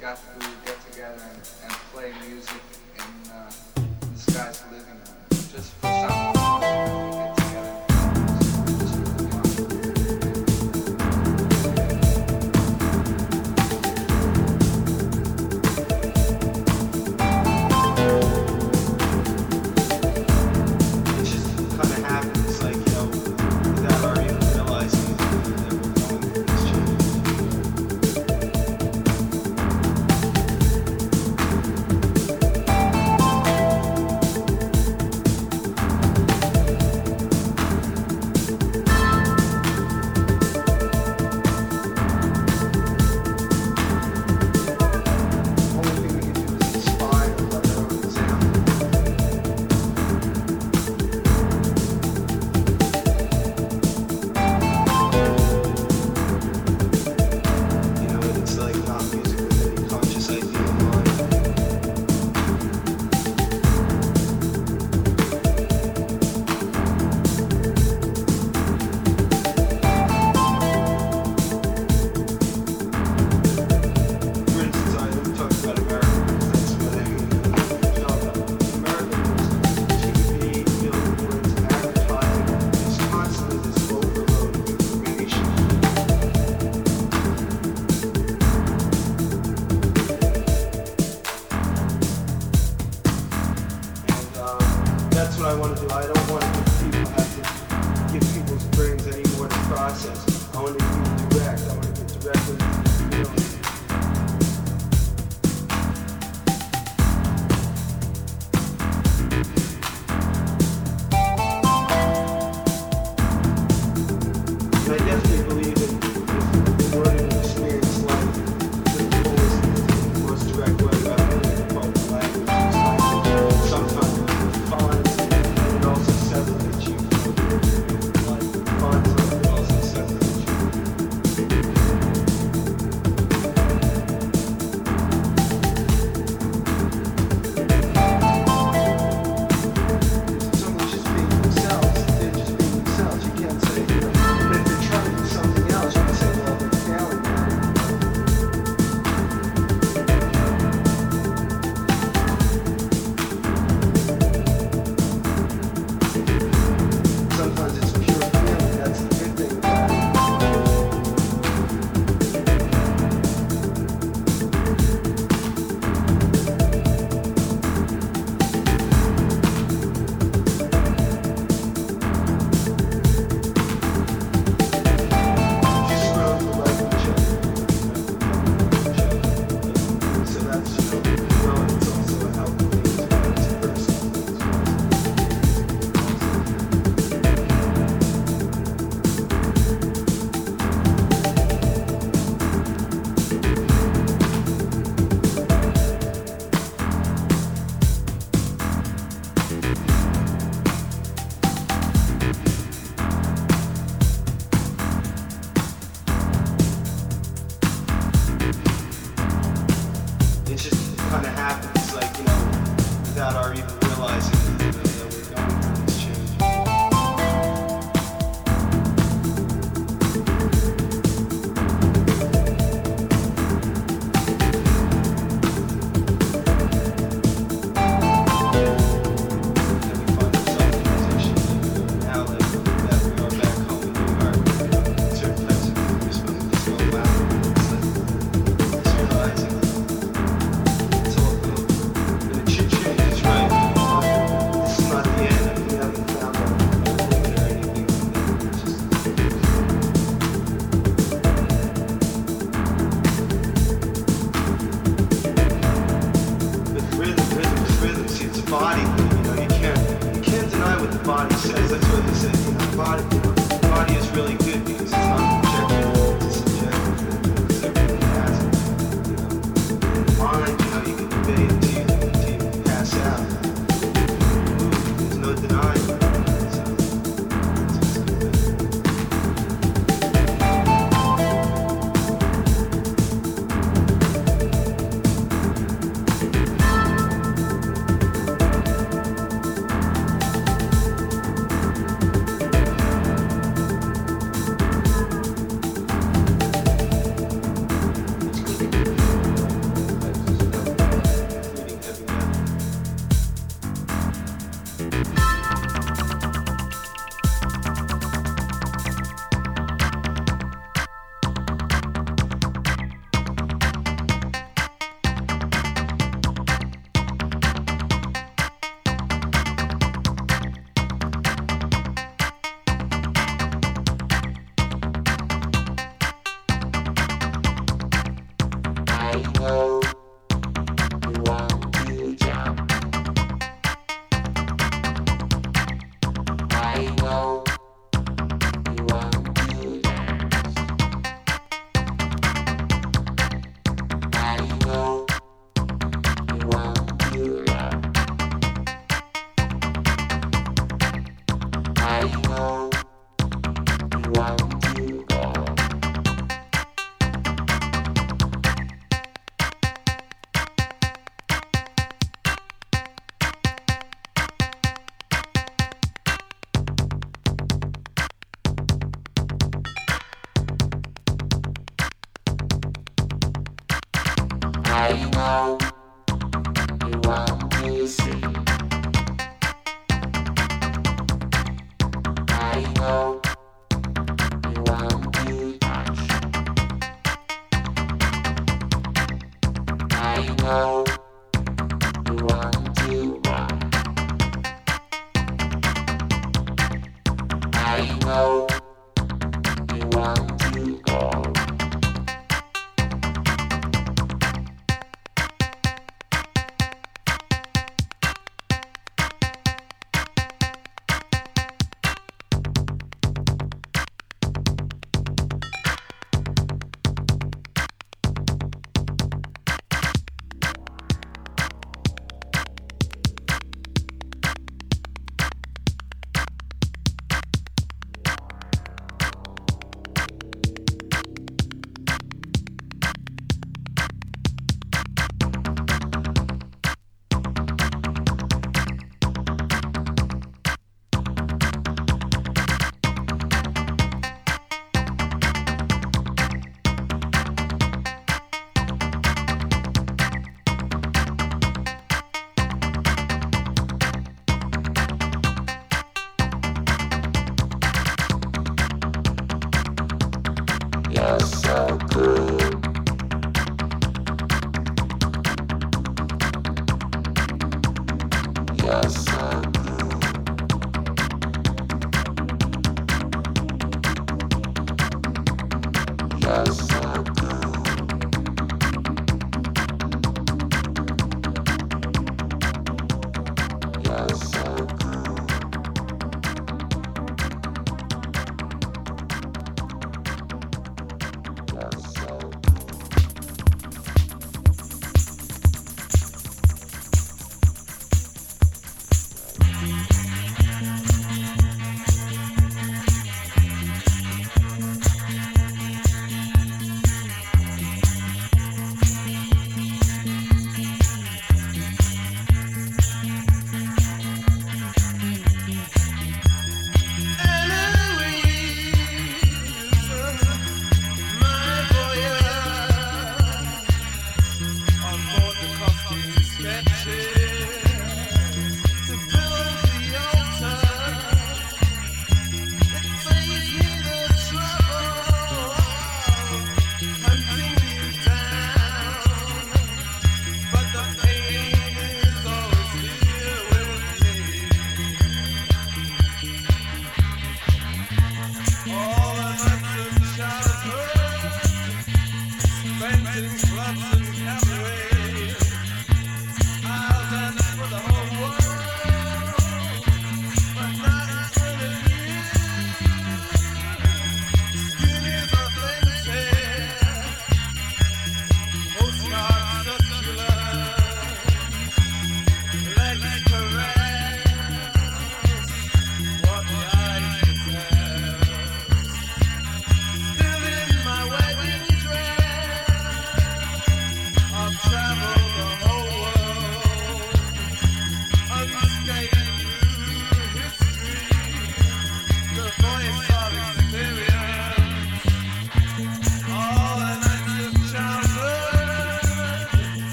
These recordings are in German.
got to get together and, and play music in uh, this guy's living room.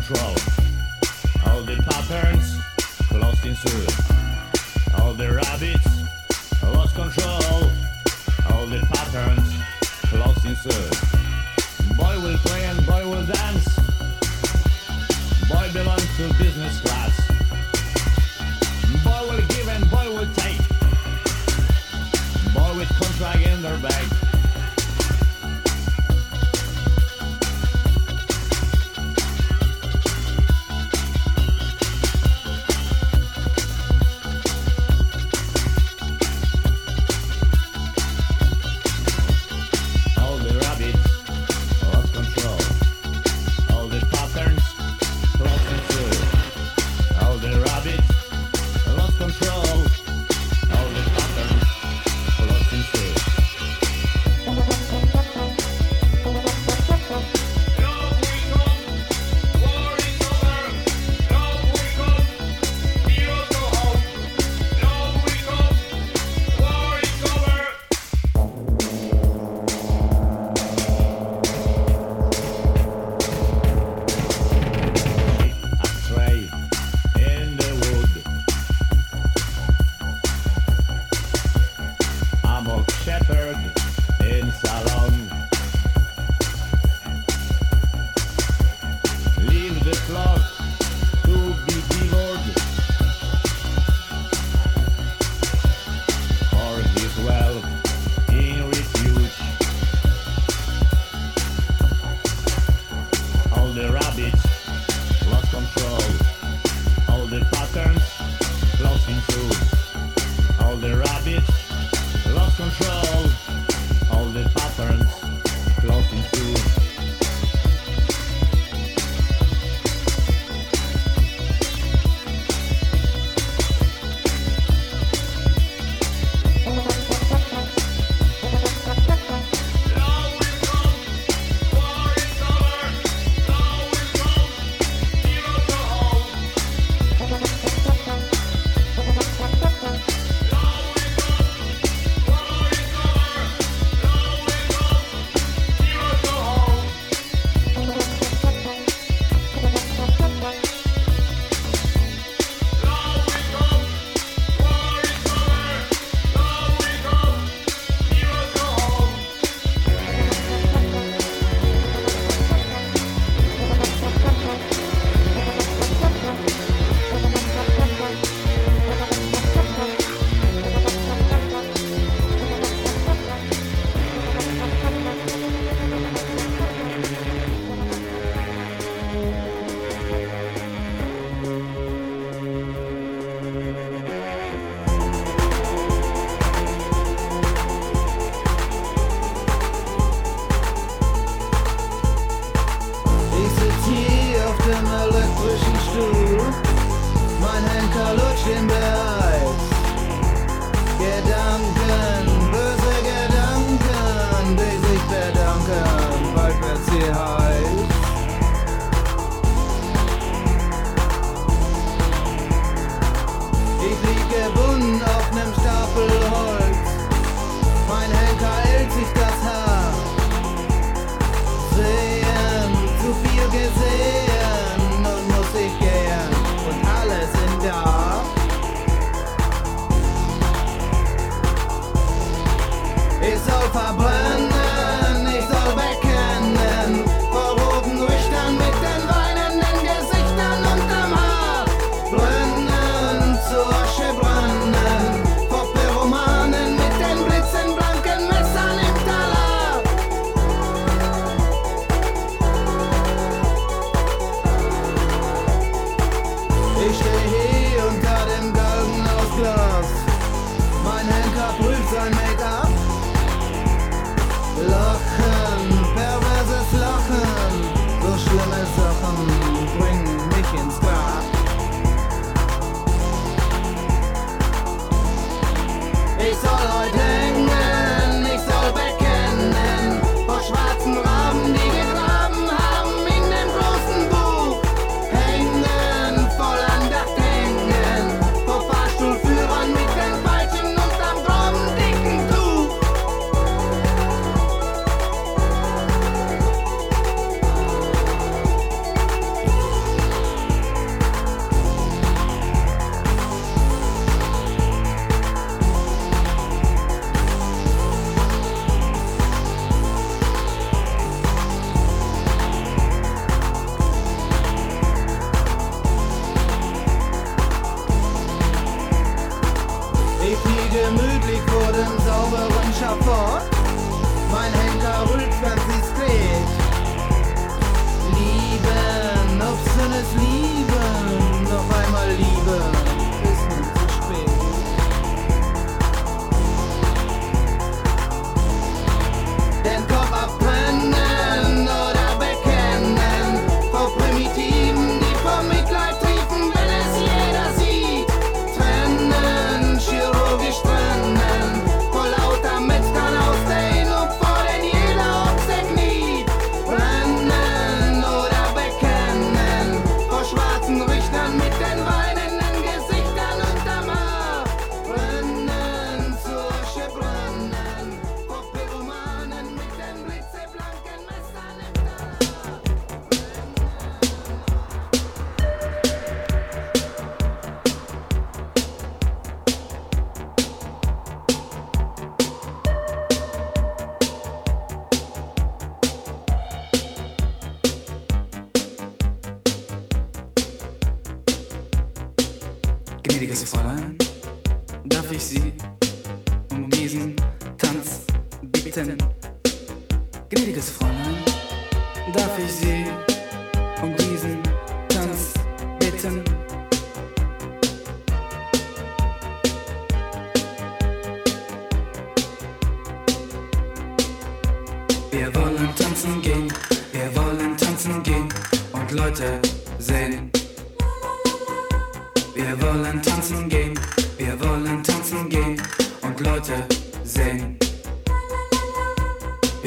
Control. All the patterns lost in soup. Ich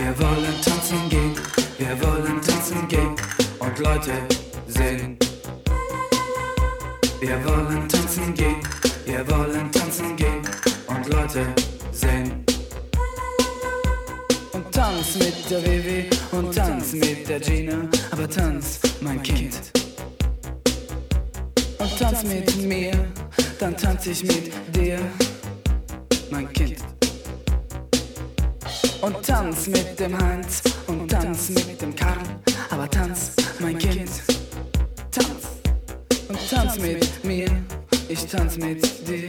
Wir wollen tanzen gehen, wir wollen tanzen gehen und Leute sehen. Wir wollen tanzen gehen, wir wollen tanzen gehen und Leute sehen. Und tanz mit der Vivi und tanz mit der Gina, aber tanz, mein Kind. Und tanz mit mir, dann tanz ich mit dir, mein Kind und tanz mit dem Hans und tanz mit dem Karl, aber tanz, mein Kind, tanz und tanz mit mir, ich tanz mit dir.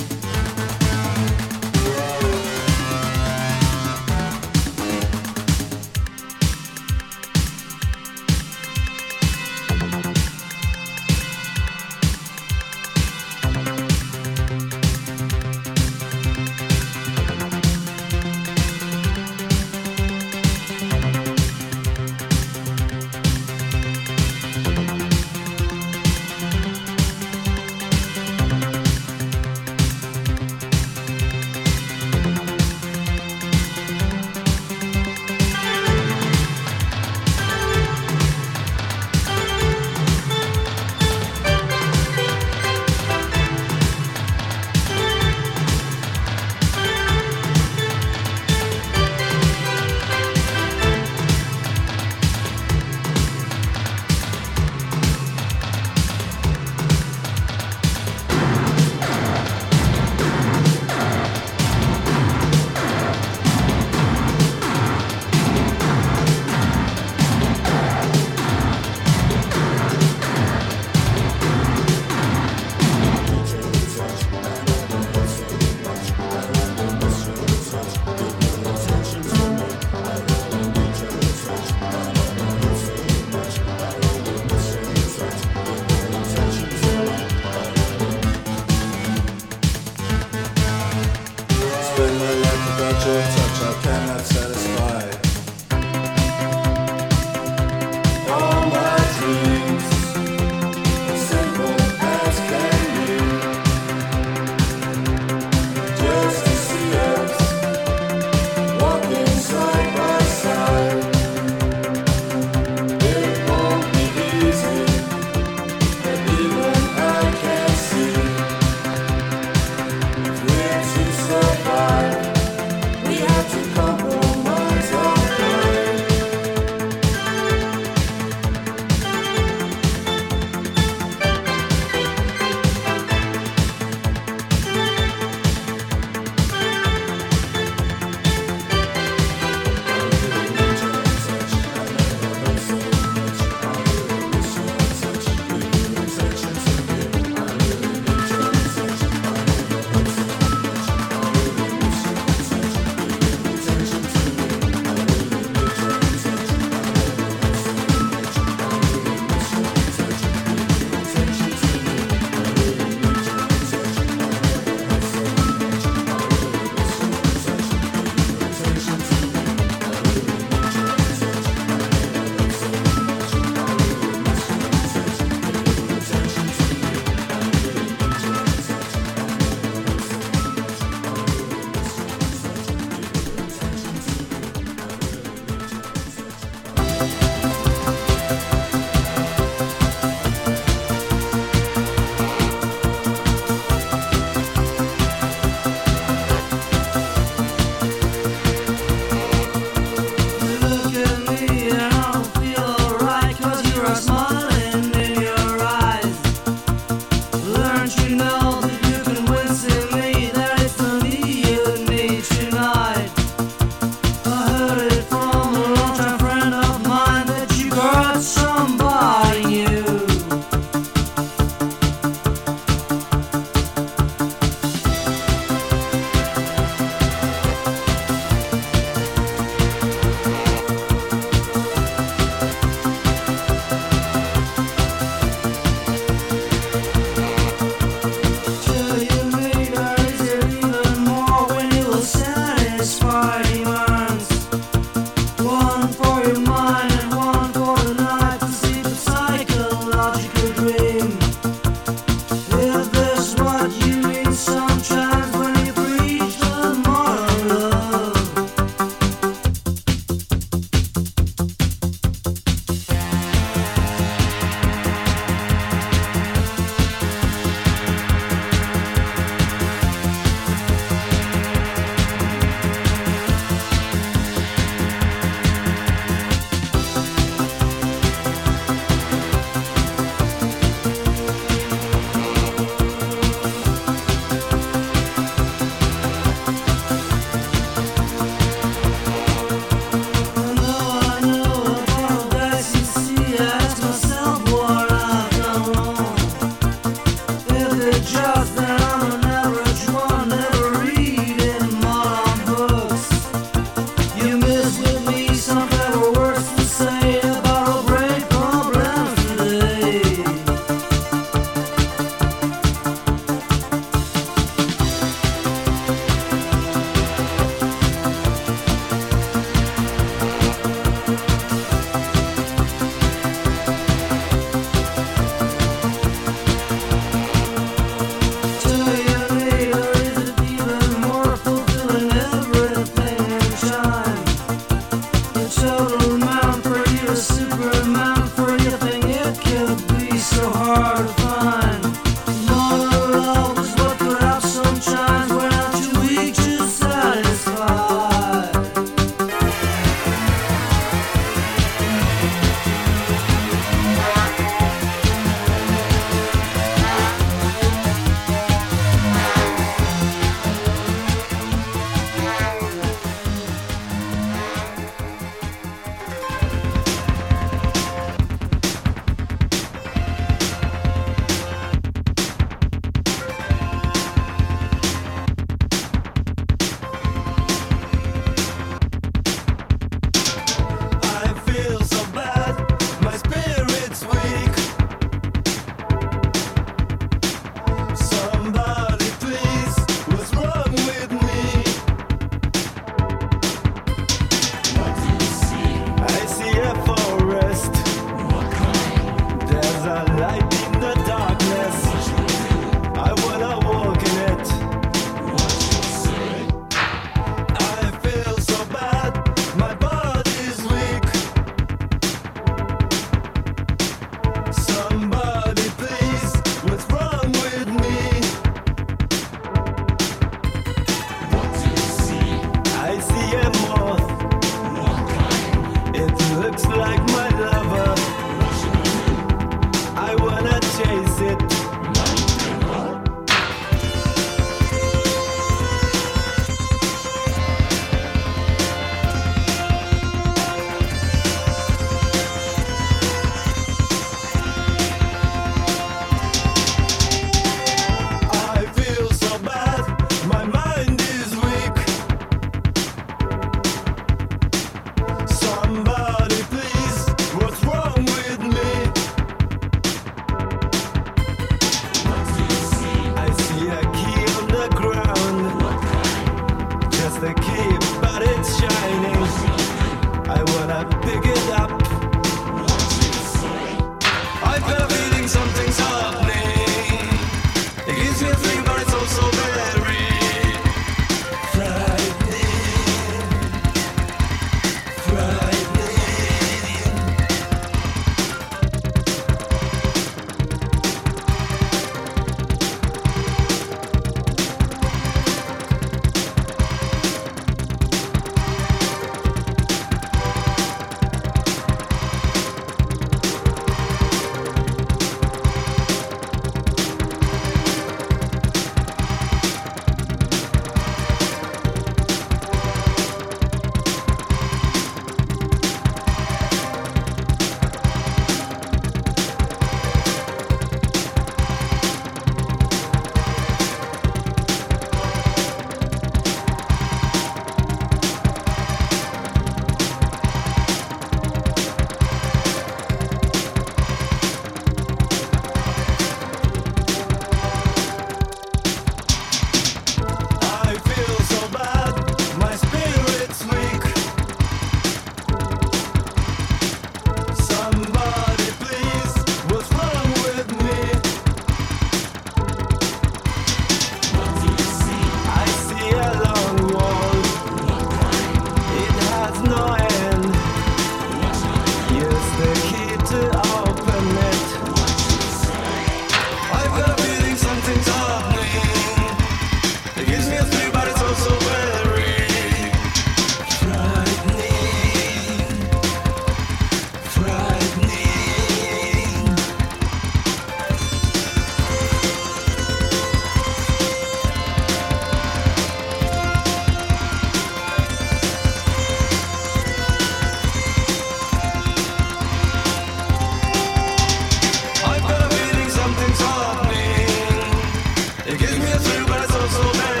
but it's also bad.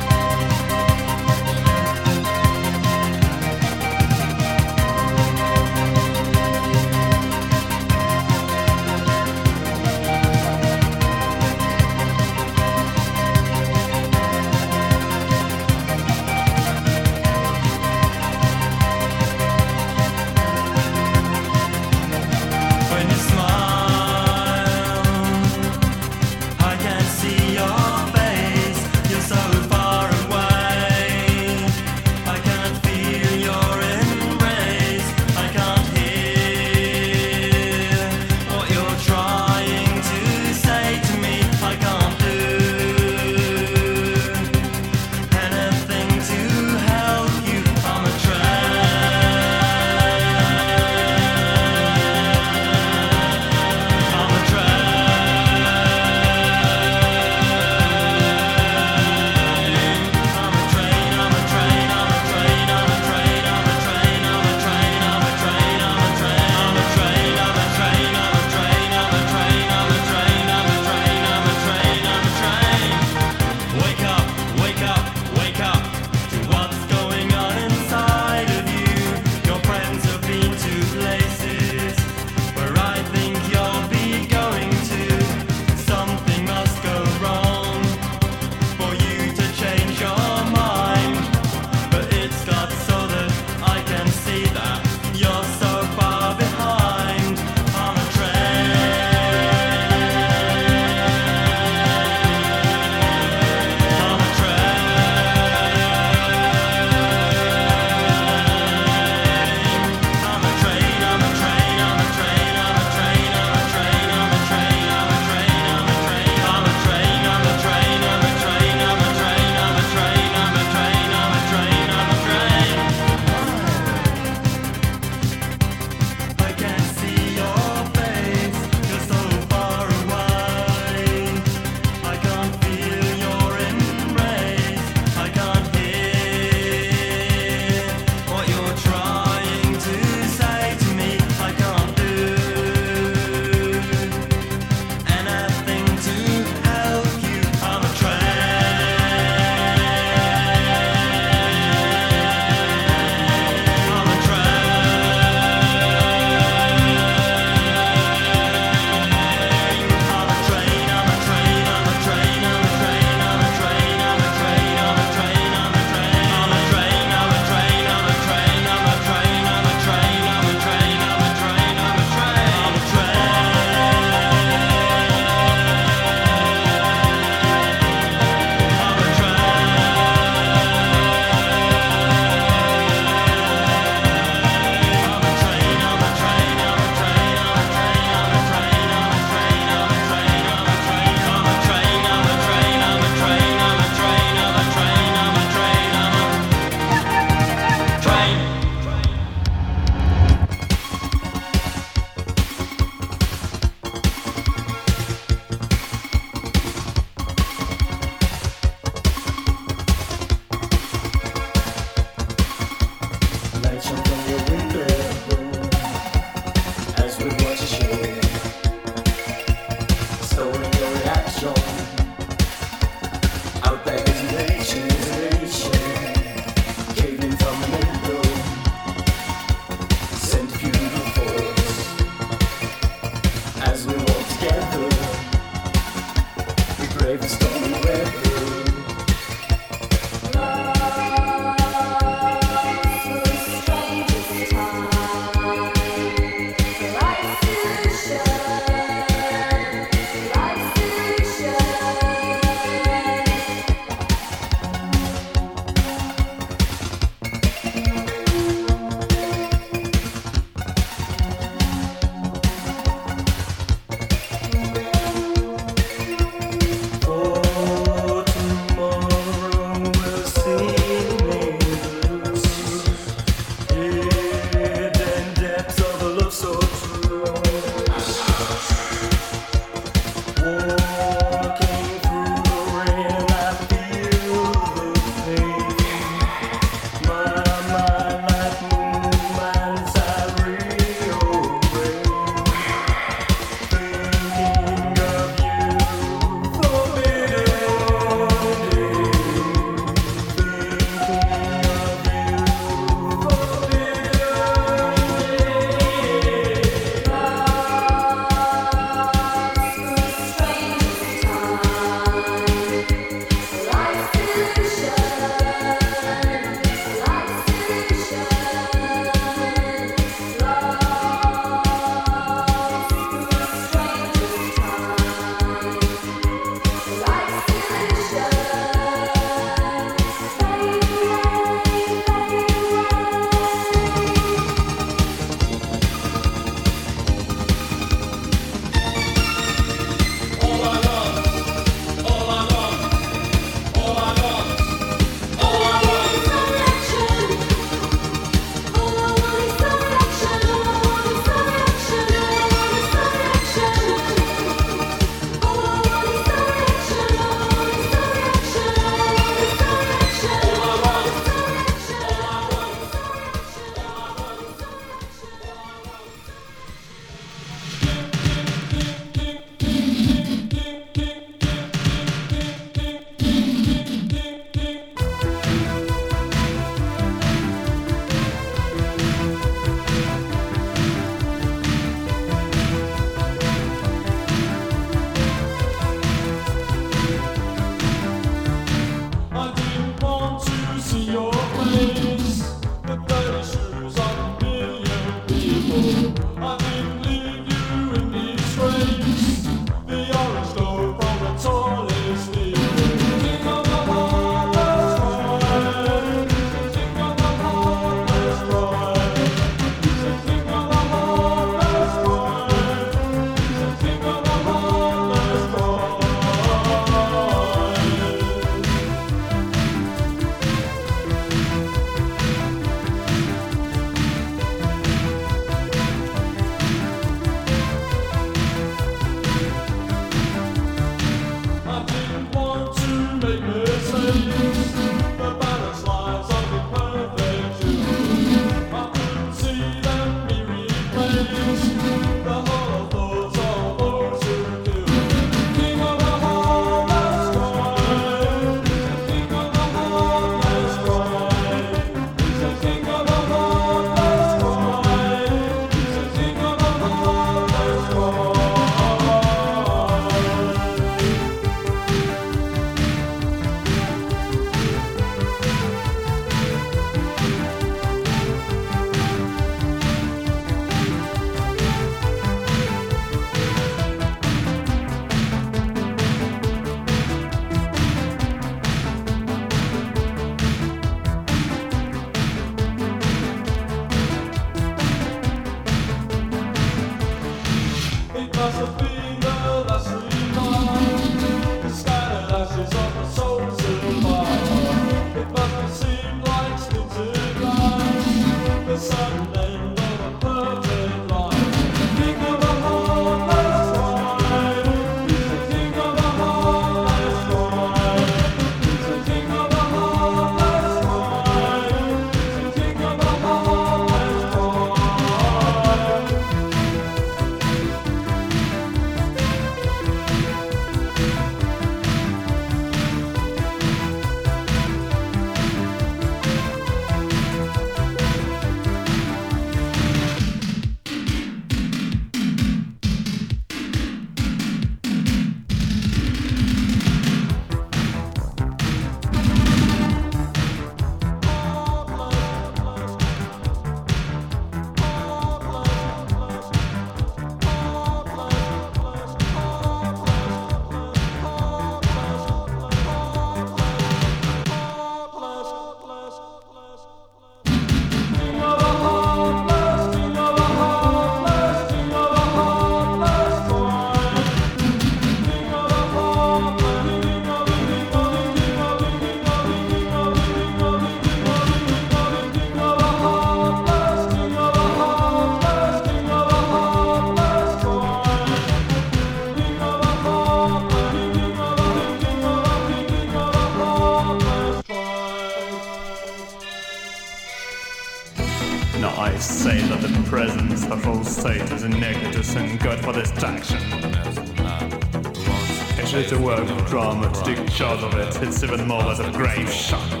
drama to of it. it's even more than a grave shock.